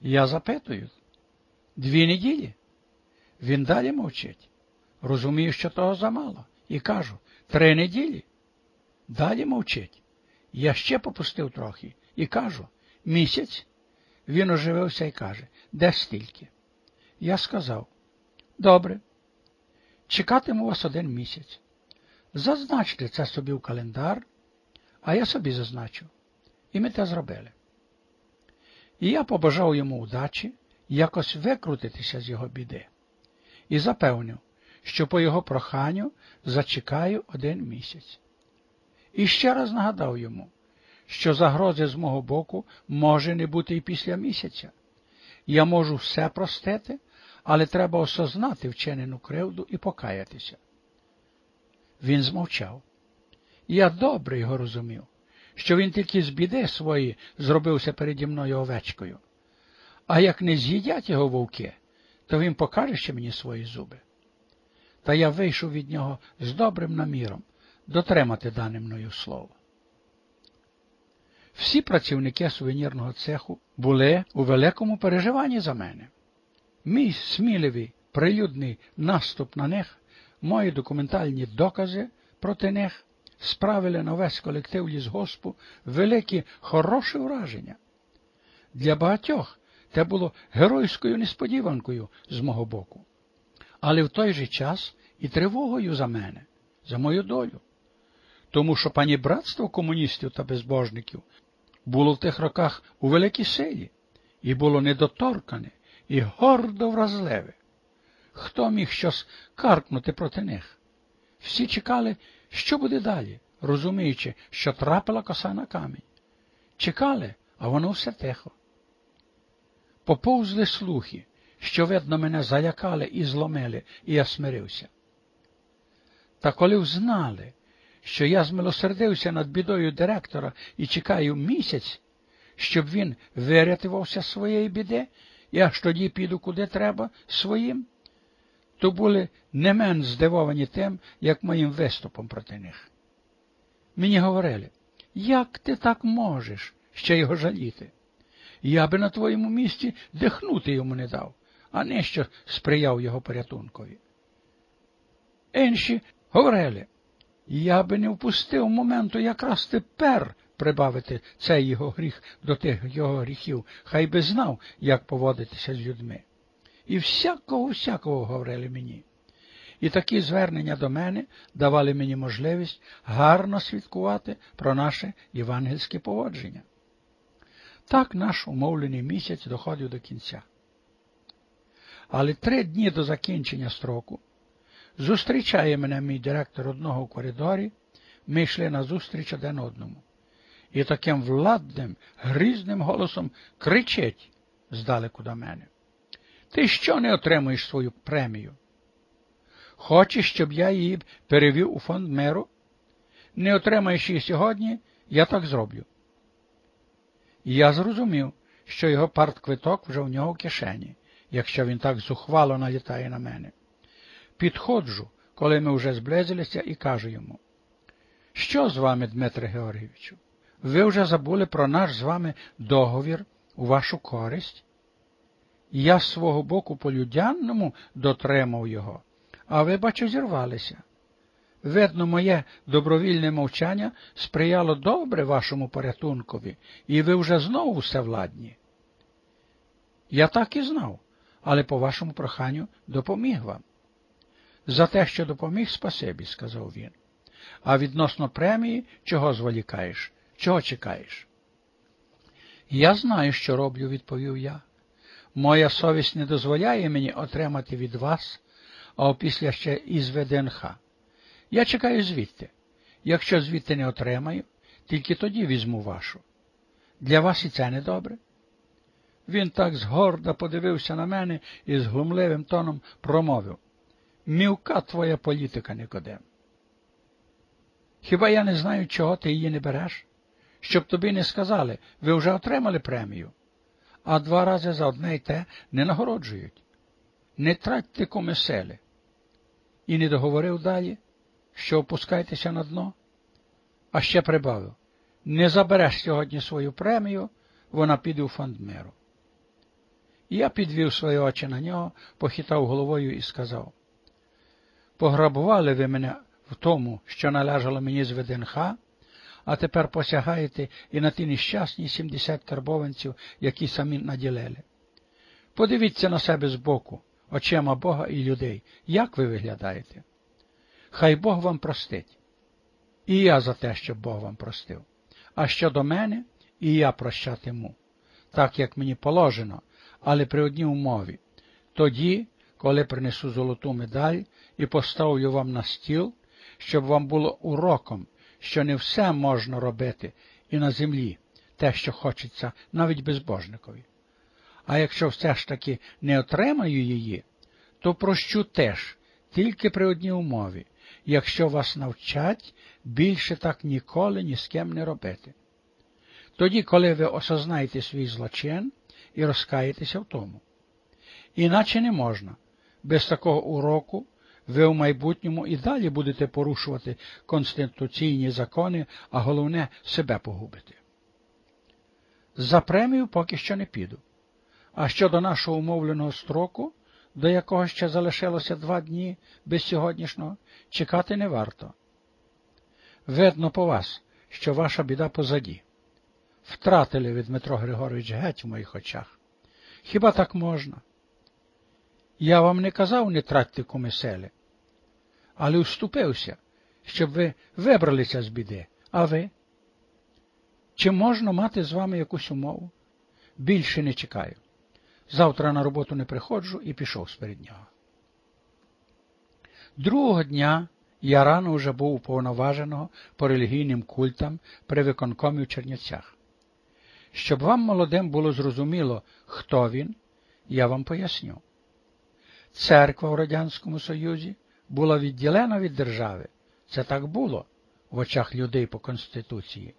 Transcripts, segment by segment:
Я запитую. Дві неділі. Він далі мовчить. Розумію, що того замало. І кажу три неділі. Далі мовчить. Я ще попустив трохи і кажу місяць. Він оживився і каже, де стільки? Я сказав, добре, чекатиму вас один місяць. Зазначте це собі в календар, а я собі зазначу. І ми те зробили. І я побажав йому удачі якось викрутитися з його біди і запевнив, що по його проханню зачекаю один місяць. І ще раз нагадав йому, що загрози з мого боку може не бути і після місяця. Я можу все простити, але треба осознати вчинену кривду і покаятися. Він змовчав. Я добре його розумів, що він тільки з біди свої зробився переді мною овечкою. А як не з'їдять його вовки, то він покаже ще мені свої зуби. Та я вийшов від нього з добрим наміром дотримати дане мною слово. Всі працівники сувенірного цеху були у великому переживанні за мене. Мій сміливий прилюдний наступ на них, мої документальні докази проти них справили на весь колектив лісгоспу великі хороші враження. Для багатьох це було геройською несподіванкою з мого боку, але в той же час і тривогою за мене, за мою долю. Тому що панібратство комуністів та безбожників було в тих роках у великій силі і було недоторкане і гордо вразливе. Хто міг щось каркнути проти них? Всі чекали, що буде далі, розуміючи, що трапила коса на камінь. Чекали, а воно все тихо. Поповзли слухи, що, видно, мене залякали і зломили, і я смирився. Та коли взнали, що я змилосердився над бідою директора і чекаю місяць, щоб він вирятувався своєї біди, і аж тоді піду куди треба своїм, то були не менш здивовані тим, як моїм виступом проти них. Мені говорили, як ти так можеш ще його жаліти? Я би на твоєму місці дихнути йому не дав, а не що сприяв його порятункові. Інші говорили, я би не впустив моменту якраз тепер прибавити цей його гріх до тих його гріхів, хай би знав, як поводитися з людьми. І всякого, всякого говорили мені. І такі звернення до мене давали мені можливість гарно свідкувати про наше євангельське поводження. Так наш умовлений місяць доходив до кінця. Але три дні до закінчення строку зустрічає мене мій директор одного в коридорі, ми йшли на зустріч один одному. І таким владним, грізним голосом кричить здалеку до мене. Ти що не отримуєш свою премію? Хочеш, щоб я її перевів у фонд миру? Не отримаєш її сьогодні, я так зроблю. Я зрозумів, що його партквиток вже в нього в кишені, якщо він так зухвало налітає на мене. Підходжу, коли ми вже зблизилися, і кажу йому, що з вами, Дмитре Георгійовичу? Ви вже забули про наш з вами договір у вашу користь? Я з свого боку по людянному дотримав його, а ви, бачу, зірвалися. Видно, моє добровільне мовчання сприяло добре вашому порятункові, і ви вже знову всевладні. Я так і знав, але по вашому проханню допоміг вам. За те, що допоміг, спасибі, сказав він. А відносно премії, чого зволікаєш, чого чекаєш? Я знаю, що роблю, відповів я. Моя совість не дозволяє мені отримати від вас, а опісля ще із ВДНХ. Я чекаю звідти. Якщо звідти не отримаю, тільки тоді візьму вашу. Для вас і це недобре. Він так згорда подивився на мене і з глумливим тоном промовив Мівка твоя політика, Никодем. Хіба я не знаю, чого ти її не береш? Щоб тобі не сказали, ви вже отримали премію, а два рази за одне й те не нагороджують. Не тратьте комисели. І не договорив далі, що опускайтеся на дно, а ще прибавив не забереш сьогодні свою премію, вона піде у фонд миру. Я підвів свої очі на нього, похитав головою і сказав Пограбували ви мене в тому, що належало мені з ВДНХ, а тепер посягаєте і на ті нещасні 70 карбованців, які самі наділили. Подивіться на себе збоку, очима Бога і людей, як ви виглядаєте. Хай Бог вам простить. І я за те, щоб Бог вам простив. А щодо мене, і я прощатиму, так як мені положено, але при одній умові. Тоді, коли принесу золоту медаль і поставлю вам на стіл, щоб вам було уроком, що не все можна робити і на землі, те, що хочеться, навіть безбожникові. А якщо все ж таки не отримаю її, то прощу теж, тільки при одній умові, якщо вас навчать більше так ніколи ні з ким не робити. Тоді, коли ви осознаєте свій злочин і розкаєтеся в тому. Іначе не можна. Без такого уроку ви в майбутньому і далі будете порушувати конституційні закони, а головне себе погубити. За премію поки що не піду. А щодо нашого умовленого строку, до якого ще залишилося два дні без сьогоднішнього, чекати не варто. Видно по вас, що ваша біда позаді. Втратили ви, Дмитро Григорович, геть в моїх очах. Хіба так можна? Я вам не казав не тратьте комиселі, але уступився, щоб ви вибралися з біди, а ви? Чи можна мати з вами якусь умову? Більше не чекаю. Завтра на роботу не приходжу і пішов сперед нього. Другого дня я рано вже був уповноваженого по релігійним культам при виконкомі в Чернівцях. Щоб вам, молодим, було зрозуміло, хто він, я вам поясню. Церква в Радянському Союзі була відділена від держави. Це так було в очах людей по Конституції.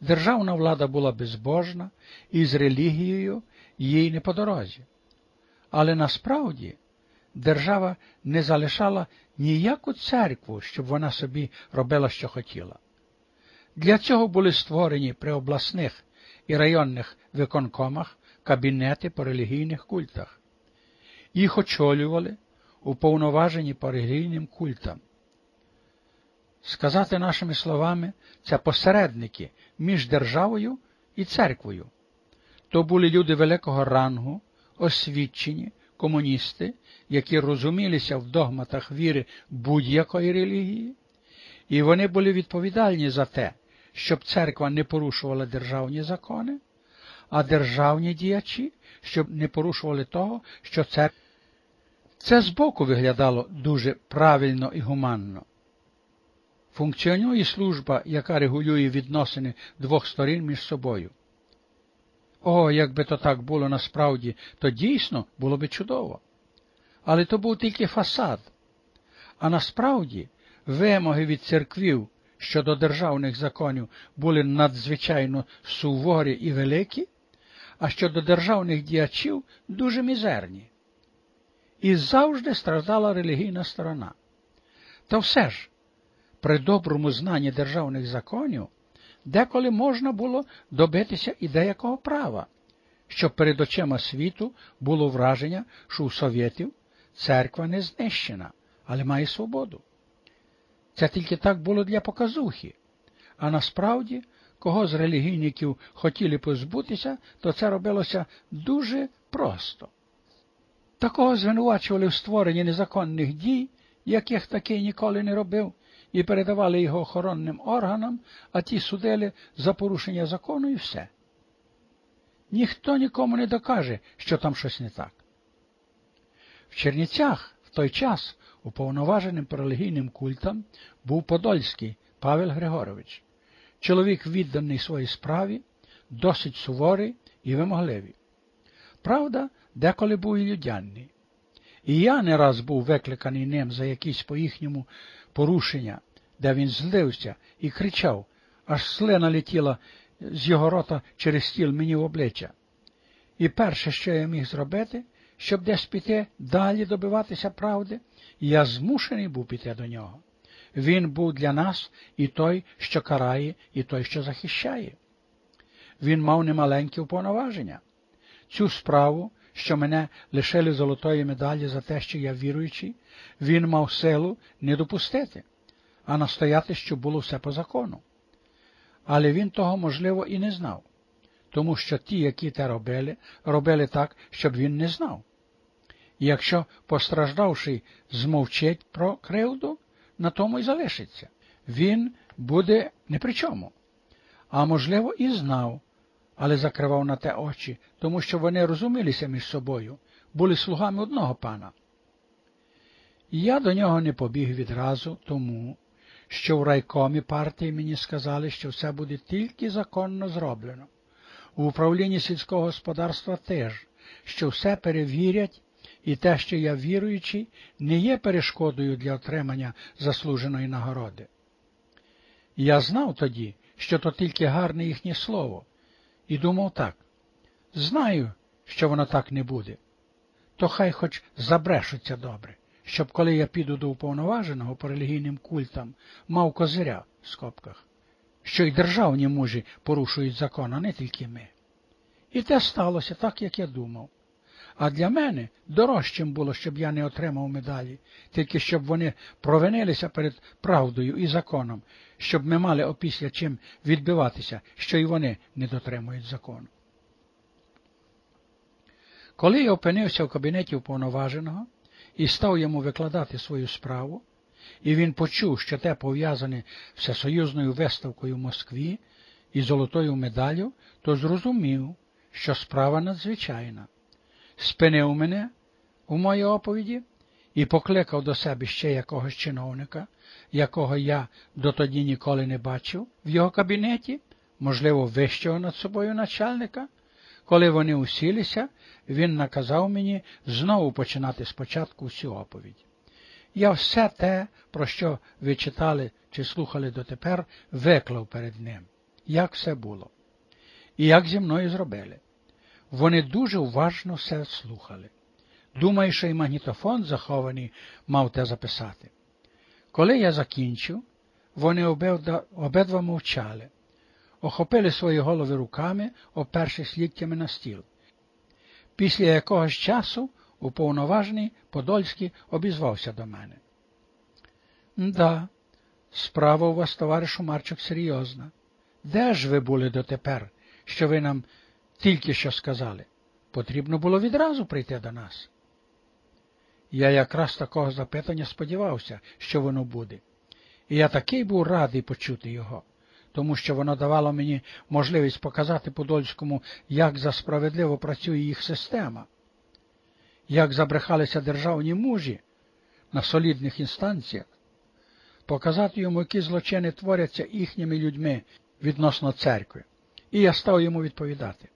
Державна влада була безбожна і з релігією їй не по дорозі. Але насправді держава не залишала ніяку церкву, щоб вона собі робила, що хотіла. Для цього були створені при обласних і районних виконкомах кабінети по релігійних культах. Їх очолювали уповноважені по культам. Сказати нашими словами, це посередники між державою і церквою. То були люди великого рангу, освічені, комуністи, які розумілися в догматах віри будь-якої релігії, і вони були відповідальні за те, щоб церква не порушувала державні закони, а державні діячі, щоб не порушували того, що церква. Це збоку виглядало дуже правильно і гуманно. Функціонує служба, яка регулює відносини двох сторін між собою. О, якби то так було насправді, то дійсно було би чудово. Але то був тільки фасад. А насправді вимоги від церквів щодо державних законів були надзвичайно суворі і великі, а щодо державних діячів дуже мізерні. І завжди страждала релігійна сторона. Та все ж, при доброму знанні державних законів, деколи можна було добитися і деякого права, щоб перед очима світу було враження, що у совєтів церква не знищена, але має свободу. Це тільки так було для показухи, а насправді, кого з релігійників хотіли позбутися, то це робилося дуже просто. Такого звинувачували в створенні незаконних дій, яких такий ніколи не робив, і передавали його охоронним органам, а ті судили за порушення закону і все. Ніхто нікому не докаже, що там щось не так. В Черніцях в той час уповноваженим по релігійним культам був Подольський Павел Григорович, чоловік відданий своїй справі, досить суворий і вимогливий. Правда, деколи був і людянний. І я не раз був викликаний ним за якісь по їхньому порушення, де він злився і кричав, аж слина летіла з його рота через стіл мені в обличчя. І перше, що я міг зробити, щоб десь піти далі добиватися правди, я змушений був піти до нього. Він був для нас і той, що карає, і той, що захищає. Він мав немаленькі уповноваження. Цю справу що мене лишили золотої медалі за те, що я віруючий, він мав силу не допустити, а настояти, щоб було все по закону. Але він того, можливо, і не знав, тому що ті, які те робили, робили так, щоб він не знав. І якщо постраждавший змовчить про кривду, на тому й залишиться. Він буде не при чому. А можливо, і знав, але закривав на те очі, тому що вони розумілися між собою, були слугами одного пана. І я до нього не побіг відразу тому, що в райкомі партії мені сказали, що все буде тільки законно зроблено. У управлінні сільського господарства теж, що все перевірять, і те, що я віруючий, не є перешкодою для отримання заслуженої нагороди. Я знав тоді, що то тільки гарне їхнє слово, і думав так знаю, що воно так не буде, то хай хоч забрешуться добре, щоб коли я піду до уповноваженого по релігійним культам, мав козиря в скобках, що й державні мужі порушують закон, а не тільки ми. І те сталося так, як я думав. А для мене дорожчим було, щоб я не отримав медалі, тільки щоб вони провинилися перед правдою і законом, щоб ми мали опісля чим відбиватися, що й вони не дотримують закону. Коли я опинився в кабінеті уповноваженого і став йому викладати свою справу, і він почув, що те пов'язане всесоюзною виставкою в Москві і золотою медаллю, то зрозумів, що справа надзвичайна спинив мене у моїй оповіді і покликав до себе ще якогось чиновника, якого я дотоді ніколи не бачив в його кабінеті, можливо, вищого над собою начальника. Коли вони усілися, він наказав мені знову починати спочатку всю оповідь. Я все те, про що ви читали чи слухали дотепер, виклав перед ним, як все було, і як зі мною зробили. Вони дуже уважно все слухали. Думаю, що і магнітофон захований мав те записати. Коли я закінчив, вони обидва мовчали, охопили свої голови руками, опершись ліктями на стіл. Після якогось часу уповноважений Подольський обізвався до мене. Да, справа у вас, товаришу Марчук, серйозна. Де ж ви були дотепер, що ви нам тільки що сказали. Потрібно було відразу прийти до нас. Я якраз такого запитання сподівався, що воно буде, і я такий був радий почути його, тому що воно давало мені можливість показати Подольському, як за справедливо працює їх система, як забрехалися державні мужі на солідних інстанціях, показати йому, які злочини творяться їхніми людьми відносно церкви, і я став йому відповідати.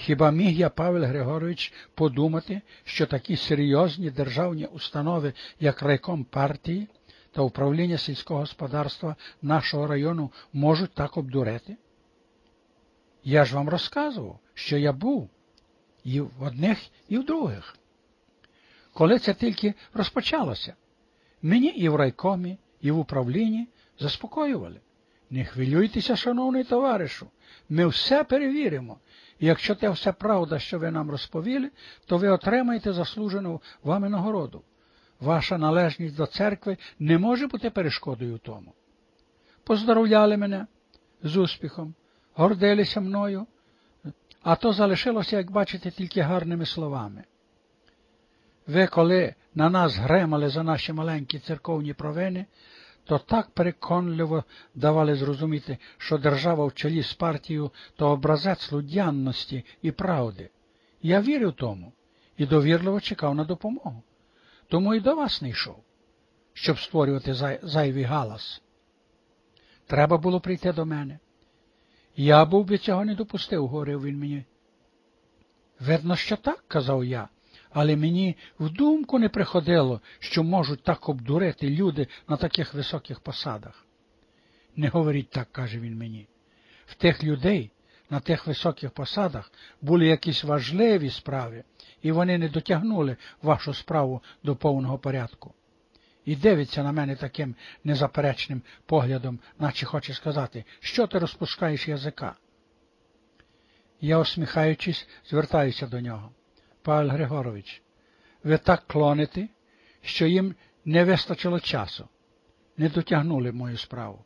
Хіба міг я, Павел Григорович, подумати, що такі серйозні державні установи, як райком партії та управління сільського господарства нашого району, можуть так обдурити? Я ж вам розказував, що я був і в одних, і в других. Коли це тільки розпочалося, мені і в райкомі, і в управлінні заспокоювали. Не хвилюйтеся, шановний товаришу, ми все перевіримо якщо це все правда, що ви нам розповіли, то ви отримаєте заслужену вами нагороду. Ваша належність до церкви не може бути перешкодою тому. Поздоровляли мене з успіхом, гордилися мною, а то залишилося, як бачите, тільки гарними словами. Ви, коли на нас гремали за наші маленькі церковні провини, то так переконливо давали зрозуміти, що держава в чолі з партією то образець людянності і правди. Я вірив тому і довірливо чекав на допомогу. Тому і до вас не йшов, щоб створювати зай... зайвий галас. Треба було прийти до мене. Я був би цього не допустив, говорив він мені. Видно, що так, казав я, але мені в думку не приходило, що можуть так обдурити люди на таких високих посадах. Не говоріть так, каже він мені. В тих людей на тих високих посадах були якісь важливі справи, і вони не дотягнули вашу справу до повного порядку. І дивиться на мене таким незаперечним поглядом, наче хоче сказати, що ти розпускаєш язика. Я, усміхаючись, звертаюся до нього. Павел Григорович, ви так клоните, що їм не вистачило часу, не дотягнули мою справу.